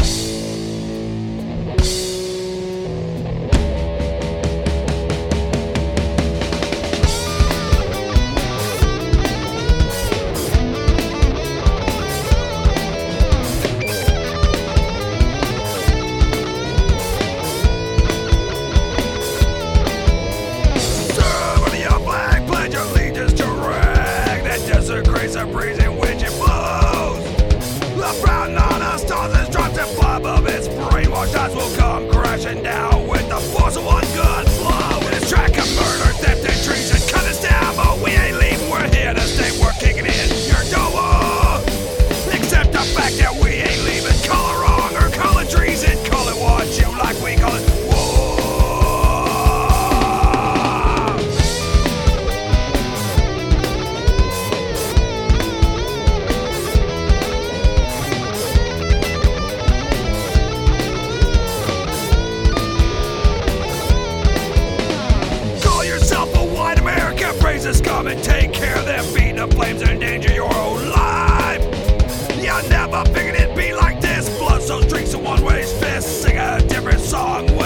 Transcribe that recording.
Bye. send out. one ways fist, sing a different song.